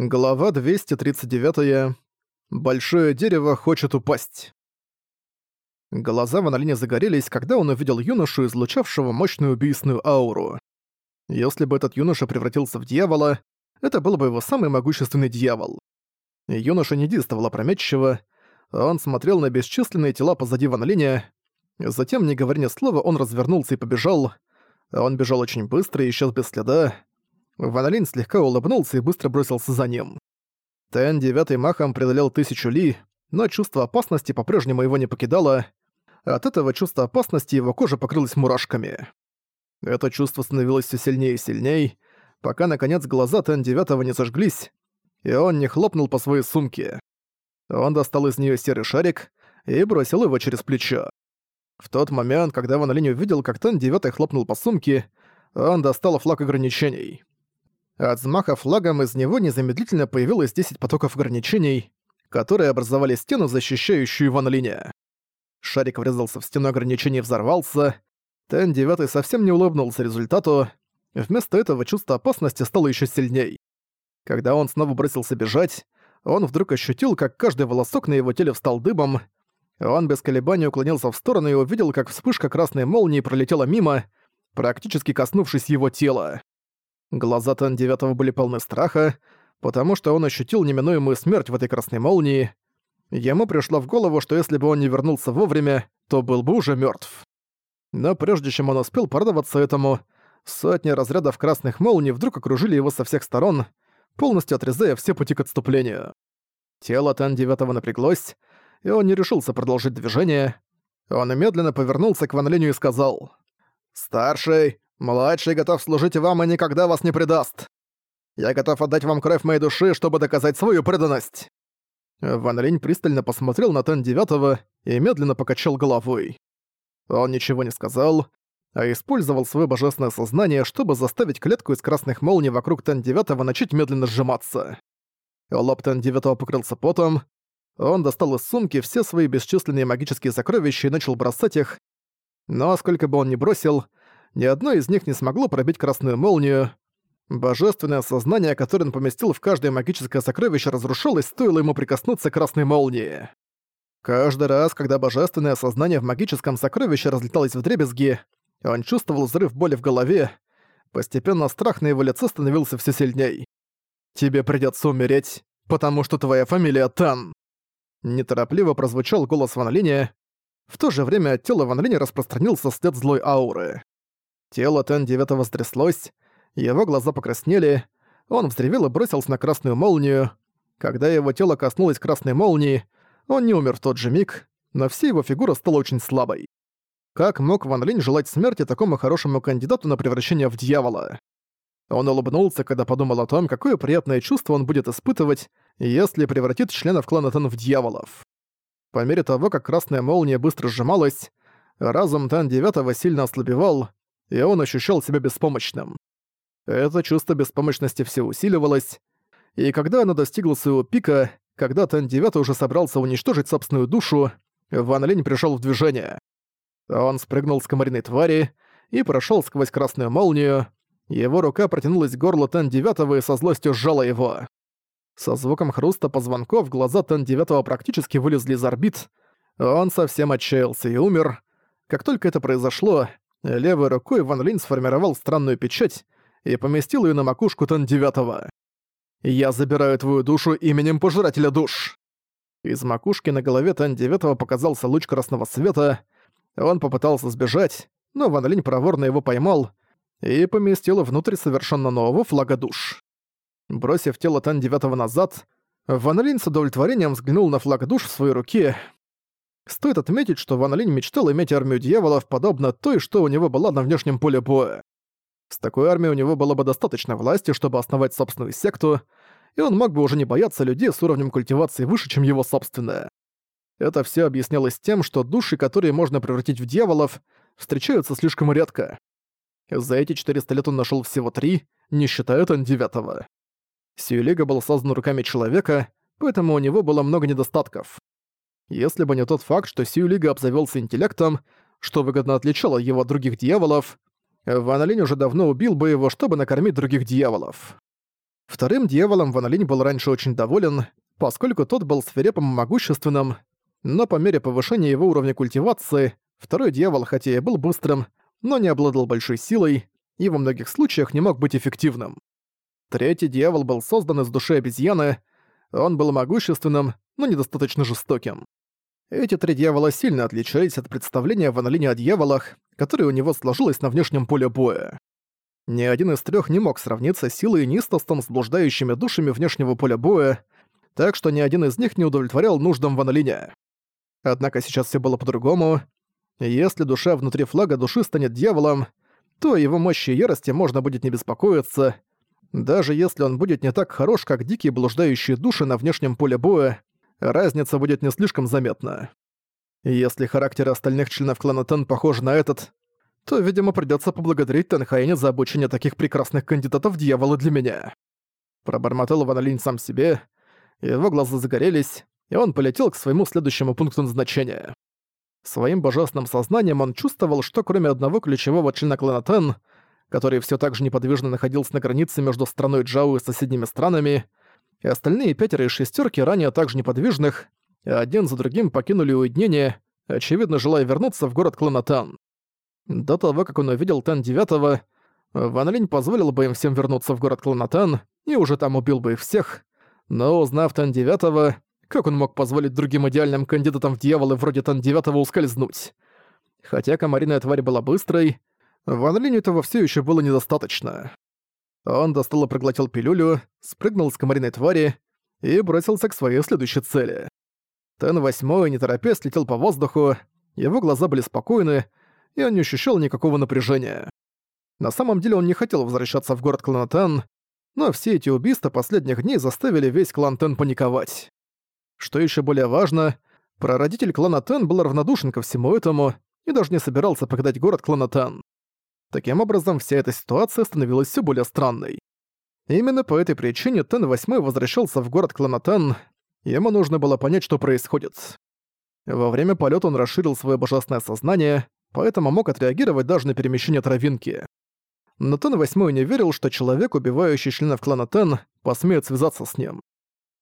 Глава 239. Большое дерево хочет упасть. Глаза Ван Линя загорелись, когда он увидел юношу, излучавшего мощную убийственную ауру. Если бы этот юноша превратился в дьявола, это был бы его самый могущественный дьявол. Юноша не действовал опрометчиво, он смотрел на бесчисленные тела позади Ван Линя, затем, не говоря ни слова, он развернулся и побежал. Он бежал очень быстро и исчез без следа, Ван слегка улыбнулся и быстро бросился за ним. Тэн девятый махом преодолел тысячу ли, но чувство опасности по-прежнему его не покидало. От этого чувства опасности его кожа покрылась мурашками. Это чувство становилось все сильнее и сильнее, пока, наконец, глаза Тэн девятого не зажглись, и он не хлопнул по своей сумке. Он достал из нее серый шарик и бросил его через плечо. В тот момент, когда Ван увидел, как Тэн девятый хлопнул по сумке, он достал флаг ограничений. От взмаха флагом из него незамедлительно появилось 10 потоков ограничений, которые образовали стену, защищающую Ван Линя. Шарик врезался в стену ограничений и взорвался. Тен девятый совсем не улыбнулся результату. Вместо этого чувство опасности стало еще сильней. Когда он снова бросился бежать, он вдруг ощутил, как каждый волосок на его теле встал дыбом. Он без колебаний уклонился в сторону и увидел, как вспышка красной молнии пролетела мимо, практически коснувшись его тела. Глаза Тан Девятого были полны страха, потому что он ощутил неминуемую смерть в этой красной молнии. Ему пришло в голову, что если бы он не вернулся вовремя, то был бы уже мертв. Но прежде чем он успел порадоваться этому, сотни разрядов красных молний вдруг окружили его со всех сторон, полностью отрезая все пути к отступлению. Тело Тан Девятого напряглось, и он не решился продолжить движение. Он медленно повернулся к Ван Линю и сказал «Старший, Младший готов служить вам и никогда вас не предаст. Я готов отдать вам кровь моей души, чтобы доказать свою преданность». Ван Линь пристально посмотрел на Тен Девятого и медленно покачал головой. Он ничего не сказал, а использовал свое божественное сознание, чтобы заставить клетку из красных молний вокруг Тен Девятого начать медленно сжиматься. Лоб Тен Девятого покрылся потом, он достал из сумки все свои бесчисленные магические сокровища и начал бросать их, но сколько бы он ни бросил, ни одно из них не смогло пробить красную молнию. Божественное сознание, которое он поместил в каждое магическое сокровище, разрушилось, стоило ему прикоснуться к красной молнии. Каждый раз, когда божественное сознание в магическом сокровище разлеталось в дребезги, он чувствовал взрыв боли в голове. Постепенно страх на его лице становился все сильней. «Тебе придется умереть, потому что твоя фамилия Тан!» Неторопливо прозвучал голос Ван Линя. В то же время от тела Ван Линя распространился след злой ауры. Тело Тен-9 стряслось, его глаза покраснели, он взревел и бросился на красную молнию. Когда его тело коснулось красной молнии, он не умер в тот же миг, но вся его фигура стала очень слабой. Как мог Ван Линь желать смерти такому хорошему кандидату на превращение в дьявола? Он улыбнулся, когда подумал о том, какое приятное чувство он будет испытывать, если превратит членов клана Тен в дьяволов. По мере того, как красная молния быстро сжималась, разум Тен Девятого сильно ослабевал, и он ощущал себя беспомощным. Это чувство беспомощности все усиливалось, и когда оно достигло своего пика, когда Тан-9 уже собрался уничтожить собственную душу, Ван Линь пришел в движение. Он спрыгнул с комариной твари и прошел сквозь красную молнию. Его рука протянулась к горлу Тан-9 и со злостью сжала его. Со звуком хруста позвонков глаза Тан-9 практически вылезли из орбит. Он совсем отчаялся и умер. Как только это произошло, Левой рукой Ван Линь сформировал странную печать и поместил ее на макушку Тан Девятого. «Я забираю твою душу именем Пожирателя душ!» Из макушки на голове Тан Девятого показался луч красного света. Он попытался сбежать, но Ван Линь проворно его поймал и поместил внутрь совершенно нового флага душ. Бросив тело Тан Девятого назад, Ван Линь с удовлетворением взглянул на флаг душ в своей руке Стоит отметить, что Ван Линь мечтал иметь армию дьяволов, подобно той, что у него была на внешнем поле боя. С такой армией у него было бы достаточно власти, чтобы основать собственную секту, и он мог бы уже не бояться людей с уровнем культивации выше, чем его собственная. Это все объяснялось тем, что души, которые можно превратить в дьяволов, встречаются слишком редко. За эти 400 лет он нашел всего три, не считая Тан девятого. Сиюлига был создан руками человека, поэтому у него было много недостатков. Если бы не тот факт, что Сью Лига обзавелся интеллектом, что выгодно отличало его от других дьяволов, Ван Линь уже давно убил бы его, чтобы накормить других дьяволов. Вторым дьяволом Ван Линь был раньше очень доволен, поскольку тот был свирепым и могущественным, но по мере повышения его уровня культивации, второй дьявол хотя и был быстрым, но не обладал большой силой и во многих случаях не мог быть эффективным. Третий дьявол был создан из души обезьяны, он был могущественным, но недостаточно жестоким. Эти три дьявола сильно отличались от представления в Аналине о дьяволах, которое у него сложилось на внешнем поле боя. Ни один из трех не мог сравниться силой и нистостом с блуждающими душами внешнего поля боя, так что ни один из них не удовлетворял нуждам в Аналине. Однако сейчас все было по-другому. Если душа внутри флага души станет дьяволом, то его мощи и ярости можно будет не беспокоиться, даже если он будет не так хорош, как дикие блуждающие души на внешнем поле боя, разница будет не слишком заметна. Если характер остальных членов клана Тен похож на этот, то, видимо, придётся поблагодарить Тенхайне за обучение таких прекрасных кандидатов в дьяволы для меня. Пробормотал Ван сам себе, его глаза загорелись, и он полетел к своему следующему пункту назначения. Своим божественным сознанием он чувствовал, что кроме одного ключевого члена клана Тен, который все так же неподвижно находился на границе между страной Джао и соседними странами, и остальные пятеро из шестерки ранее также неподвижных, один за другим покинули уединение, очевидно желая вернуться в город Кланатан. До того, как он увидел Тан Девятого, Ван Линь позволил бы им всем вернуться в город Кланатан и уже там убил бы их всех, но узнав Тан Девятого, как он мог позволить другим идеальным кандидатам в дьяволы вроде Тан Девятого ускользнуть? Хотя комариная тварь была быстрой, Ван Линю этого все еще было недостаточно. Он достал и проглотил пилюлю, спрыгнул с комариной твари и бросился к своей следующей цели. Тен восьмой, не торопясь, летел по воздуху, его глаза были спокойны, и он не ощущал никакого напряжения. На самом деле он не хотел возвращаться в город Кланатан, но все эти убийства последних дней заставили весь клан Тен паниковать. Что еще более важно, прародитель клана Тен был равнодушен ко всему этому и даже не собирался покидать город Кланатан. Таким образом, вся эта ситуация становилась все более странной. Именно по этой причине Тен-8 возвращался в город Кланатан, ему нужно было понять, что происходит. Во время полета он расширил свое божественное сознание, поэтому мог отреагировать даже на перемещение травинки. Но Тен-8 не верил, что человек, убивающий членов клана Тен, посмеет связаться с ним.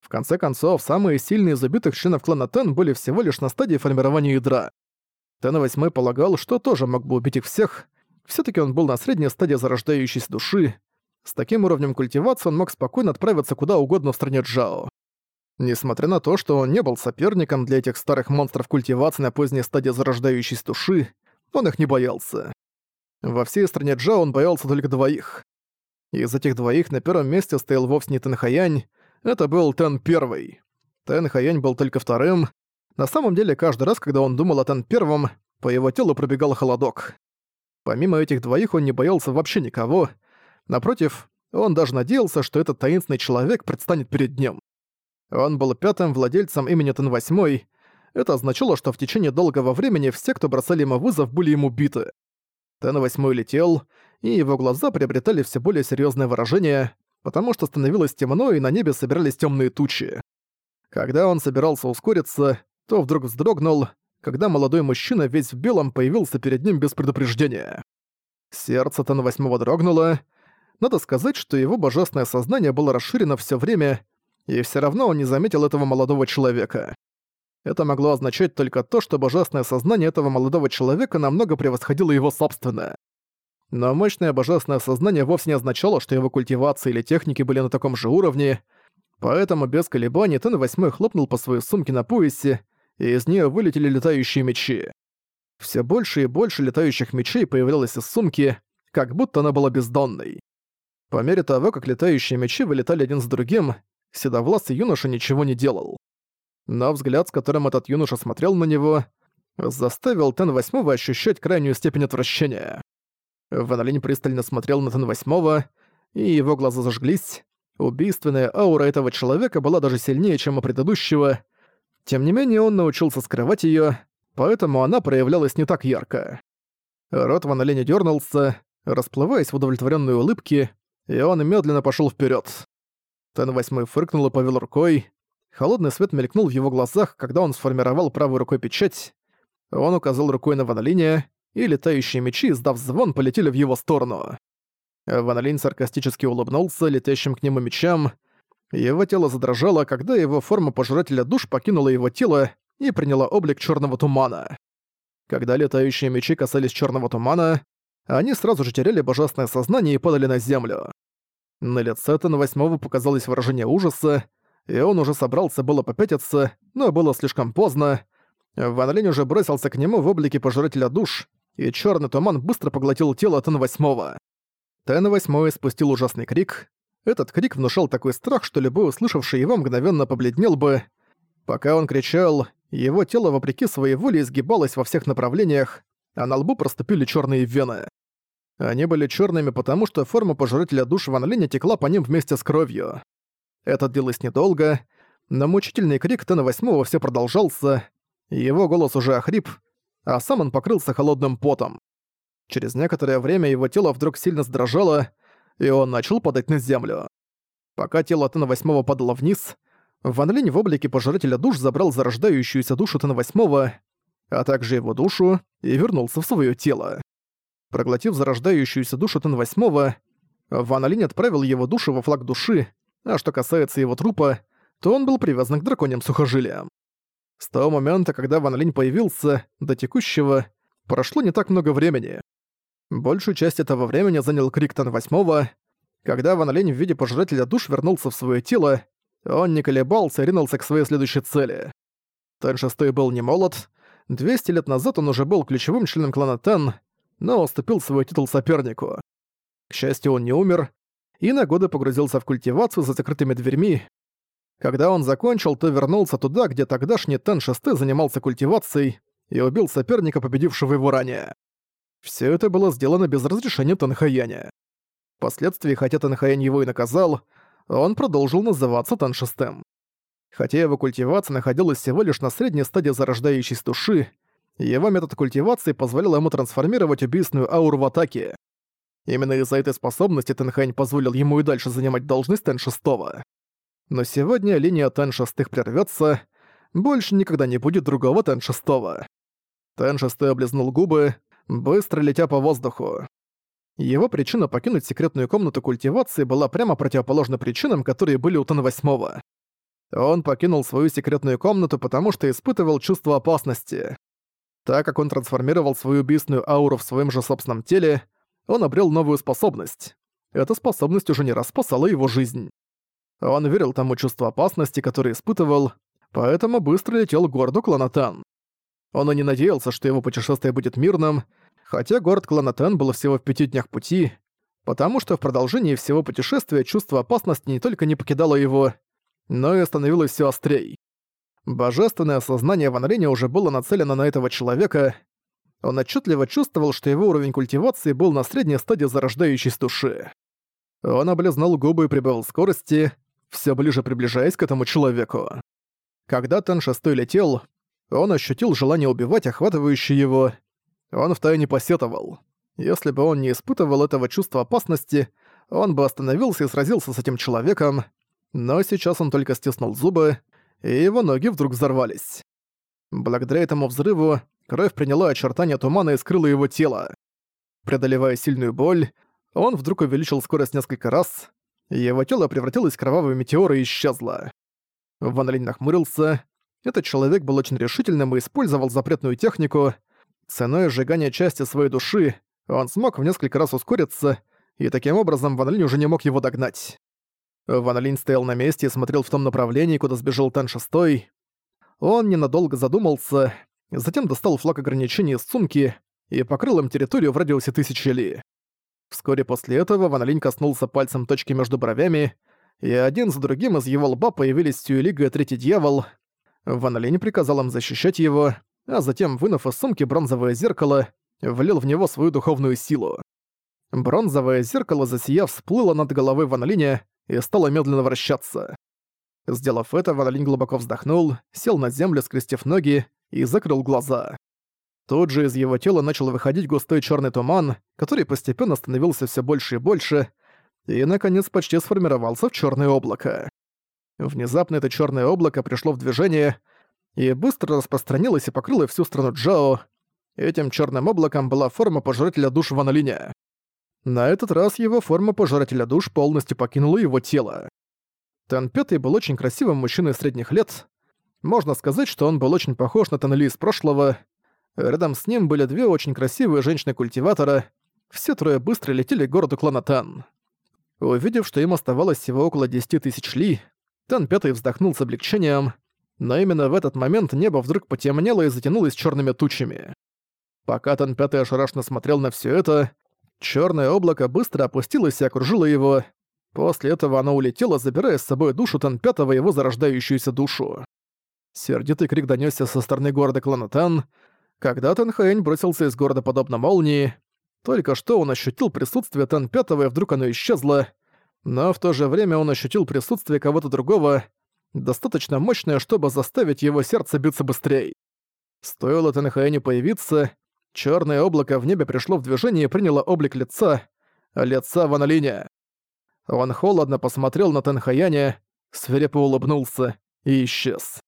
В конце концов, самые сильные из убитых членов клана Тен были всего лишь на стадии формирования ядра. Тен-8 полагал, что тоже мог бы убить их всех, все таки он был на средней стадии зарождающейся души. С таким уровнем культивации он мог спокойно отправиться куда угодно в стране Джао. Несмотря на то, что он не был соперником для этих старых монстров культивации на поздней стадии зарождающейся души, он их не боялся. Во всей стране Джао он боялся только двоих. Из этих двоих на первом месте стоял вовсе не Тенхаянь, это был Тен Первый. Тенхаянь был только вторым. На самом деле, каждый раз, когда он думал о Тен Первом, по его телу пробегал холодок. Помимо этих двоих он не боялся вообще никого. Напротив, он даже надеялся, что этот таинственный человек предстанет перед ним. Он был пятым владельцем имени Тен-8. Это означало, что в течение долгого времени все, кто бросали ему вызов, были ему биты. Тен-8 летел, и его глаза приобретали все более серьезное выражение, потому что становилось темно, и на небе собирались темные тучи. Когда он собирался ускориться, то вдруг вздрогнул, когда молодой мужчина весь в белом появился перед ним без предупреждения. Сердце Тан Восьмого дрогнуло. Надо сказать, что его божественное сознание было расширено все время, и все равно он не заметил этого молодого человека. Это могло означать только то, что божественное сознание этого молодого человека намного превосходило его собственное. Но мощное божественное сознание вовсе не означало, что его культивация или техники были на таком же уровне, поэтому без колебаний Тен Восьмой хлопнул по своей сумке на поясе и из нее вылетели летающие мечи. Все больше и больше летающих мечей появлялось из сумки, как будто она была бездонной. По мере того, как летающие мечи вылетали один за другим, седовласый юноша ничего не делал. Но взгляд, с которым этот юноша смотрел на него, заставил Тен Восьмого ощущать крайнюю степень отвращения. Ван пристально смотрел на Тен Восьмого, и его глаза зажглись. Убийственная аура этого человека была даже сильнее, чем у предыдущего, тем не менее, он научился скрывать её, поэтому она проявлялась не так ярко. Рот Ван Оленя дёрнулся, расплываясь в удовлетворённой улыбке, и он медленно пошёл вперёд. Тен Восьмой фыркнул и повел рукой. Холодный свет мелькнул в его глазах, когда он сформировал правой рукой печать. Он указал рукой на Ван Оленя, и летающие мечи, сдав звон, полетели в его сторону. Ван Линь саркастически улыбнулся летящим к нему мечам. Его тело задрожало, когда его форма пожирателя душ покинула его тело и приняла облик черного тумана. Когда летающие мечи касались черного тумана, они сразу же теряли божественное сознание и падали на землю. На лице Тена Восьмого показалось выражение ужаса, и он уже собрался было попятиться, но было слишком поздно. Ван Линь уже бросился к нему в облике пожирателя душ, и черный туман быстро поглотил тело Тена Восьмого. Тен Восьмой спустил ужасный крик. Этот крик внушал такой страх, что любой услышавший его мгновенно побледнел бы. Пока он кричал, его тело вопреки своей воле изгибалось во всех направлениях, а на лбу проступили черные вены. Они были черными, потому что форма пожирателя душ Ван Линя текла по ним вместе с кровью. Это длилось недолго, но мучительный крик Тена Восьмого все продолжался, его голос уже охрип, а сам он покрылся холодным потом. Через некоторое время его тело вдруг сильно задрожало, и он начал падать на землю. Пока тело Тена Восьмого падало вниз, Ван Линь в облике пожирателя душ забрал зарождающуюся душу Тена Восьмого, а также его душу, и вернулся в свое тело. Проглотив зарождающуюся душу Тен Восьмого, Ван Линь отправил его душу во флаг души, а что касается его трупа, то он был привязан к драконьим сухожилиям. С того момента, когда Ван Линь появился, до текущего, прошло не так много времени. Большую часть этого времени занял крик Тан Восьмого. Когда Ван Линь в виде пожирателя душ вернулся в свое тело, он не колебался и ринулся к своей следующей цели. Тан Шестой был не молод. 200 лет назад он уже был ключевым членом клана Тан, но уступил свой титул сопернику. К счастью, он не умер, и на годы погрузился в культивацию за закрытыми дверьми. Когда он закончил, то вернулся туда, где тогдашний Тен Шесты занимался культивацией и убил соперника, победившего его ранее. Все это было сделано без разрешения Танхаяня. Впоследствии, хотя Танхаянь его и наказал, он продолжил называться Тан Шестым. Хотя его культивация находилась всего лишь на средней стадии зарождающейся души, его метод культивации позволял ему трансформировать убийственную ауру в атаке. Именно из-за этой способности Тэнхань позволил ему и дальше занимать должность Тэн Шестого. Но сегодня линия Тэн Шестых прервётся, больше никогда не будет другого Тэн Шестого. Тэн Шестой облизнул губы, быстро летя по воздуху. Его причина покинуть секретную комнату культивации была прямо противоположна причинам, которые были у Тэн Восьмого. Он покинул свою секретную комнату, потому что испытывал чувство опасности. Так как он трансформировал свою убийственную ауру в своем же собственном теле, он обрел новую способность. Эта способность уже не раз спасала его жизнь. Он верил тому чувству опасности, которое испытывал, поэтому быстро летел к городу Кланатан. Он и не надеялся, что его путешествие будет мирным, хотя город Кланатан был всего в пяти днях пути, потому что в продолжении всего путешествия чувство опасности не только не покидало его, но и становилось все острей. Божественное сознание Ван Линя уже было нацелено на этого человека. Он отчетливо чувствовал, что его уровень культивации был на средней стадии зарождающейся души. Он облизнул губы и прибавил скорости, все ближе приближаясь к этому человеку. Когда Тан Шестой летел, он ощутил желание убивать, охватывающее его. Он втайне посетовал. Если бы он не испытывал этого чувства опасности, он бы остановился и сразился с этим человеком, но сейчас он только стиснул зубы, и его ноги вдруг взорвались. Благодаря этому взрыву кровь приняла очертания тумана и скрыла его тело. Преодолевая сильную боль, он вдруг увеличил скорость несколько раз, и его тело превратилось в кровавый метеор и исчезло. Ван Линь нахмурился. Этот человек был очень решительным и использовал запретную технику. Ценой сжигания части своей души он смог в несколько раз ускориться, и таким образом Ван Линь уже не мог его догнать. Ван Линь стоял на месте и смотрел в том направлении, куда сбежал Тан Шестой. Он ненадолго задумался, затем достал флаг ограничений из сумки и покрыл им территорию в радиусе тысячи ли. Вскоре после этого Ван Линь коснулся пальцем точки между бровями, и один за другим из его лба появились Сюэлига и Третий Дьявол. Ван Линь приказал им защищать его, а затем, вынув из сумки бронзовое зеркало, влил в него свою духовную силу. Бронзовое зеркало, засияв, всплыло над головой Ван Линя и стала медленно вращаться. Сделав это, Ван глубоко вздохнул, сел на землю, скрестив ноги, и закрыл глаза. Тут же из его тела начал выходить густой черный туман, который постепенно становился все больше и больше, и, наконец, почти сформировался в черное облако. Внезапно это черное облако пришло в движение и быстро распространилось и покрыло всю страну Джао. Этим черным облаком была форма пожирателя душ Ван На этот раз его форма пожирателя душ полностью покинула его тело. Тен Пятый был очень красивым мужчиной средних лет. Можно сказать, что он был очень похож на Тенли из прошлого. Рядом с ним были две очень красивые женщины-культиватора. Все трое быстро летели к городу клана Тан. Увидев, что им оставалось всего около 10 тысяч ли, Тен Пятый вздохнул с облегчением, но именно в этот момент небо вдруг потемнело и затянулось черными тучами. Пока Тен Пятый ошарашенно смотрел на все это, черное облако быстро опустилось и окружило его. После этого оно улетело, забирая с собой душу Тен Пятого и его зарождающуюся душу. Сердитый крик донесся со стороны города Кланатан, когда Тен Хэнь бросился из города подобно молнии. Только что он ощутил присутствие Тен Пятого, и вдруг оно исчезло. Но в то же время он ощутил присутствие кого-то другого, достаточно мощное, чтобы заставить его сердце биться быстрее. Стоило Тен Хэню появиться, черное облако в небе пришло в движение и приняло облик лица, лица Ван. Он холодно посмотрел на Тенхаяня, свирепо улыбнулся и исчез.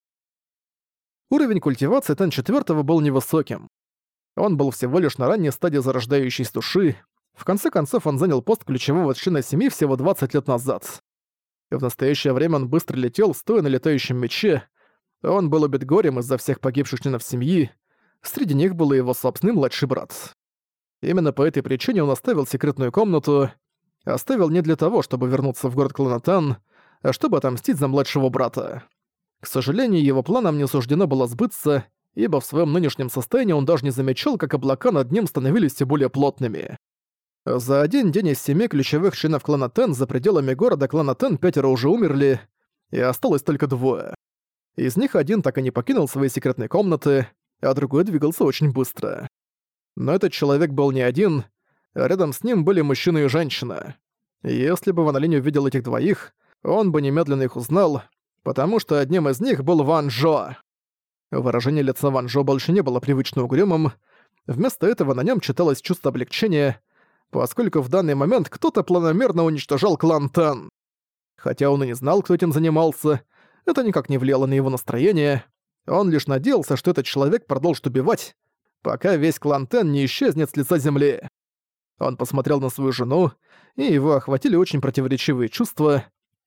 Уровень культивации Тен-4 был невысоким. Он был всего лишь на ранней стадии зарождающейся души. В конце концов, он занял пост ключевого члена семьи всего 20 лет назад. В настоящее время он быстро летел, стоя на летающем мече. Он был убит горем из-за всех погибших членов семьи. Среди них был и его собственный младший брат. Именно по этой причине он оставил секретную комнату, оставил не для того, чтобы вернуться в город Кланатан, а чтобы отомстить за младшего брата. К сожалению, его планам не суждено было сбыться, ибо в своем нынешнем состоянии он даже не замечал, как облака над ним становились все более плотными. За один день из семи ключевых членов клана Тен за пределами города клана Тен пятеро уже умерли, и осталось только двое. Из них один так и не покинул свои секретные комнаты, а другой двигался очень быстро. Но этот человек был не один, рядом с ним были мужчина и женщина. Если бы Ван Линь увидел этих двоих, он бы немедленно их узнал, потому что одним из них был Ван Жо. Выражение лица Ван Жо больше не было привычно угрюмым, вместо этого на нем читалось чувство облегчения, поскольку в данный момент кто-то планомерно уничтожал клан Тан. Хотя он и не знал, кто этим занимался, это никак не влияло на его настроение, он лишь надеялся, что этот человек продолжит убивать, пока весь клан Тен не исчезнет с лица земли. Он посмотрел на свою жену, и его охватили очень противоречивые чувства,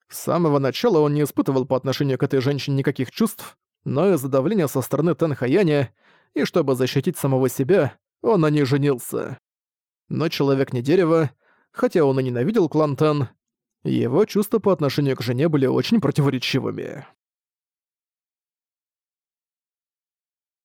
с самого начала он не испытывал по отношению к этой женщине никаких чувств, но из-за давления со стороны Тэн Хаяня, и чтобы защитить самого себя, он на ней женился. Но человек не дерево, хотя он и ненавидел клан Тэн, его чувства по отношению к жене были очень противоречивыми.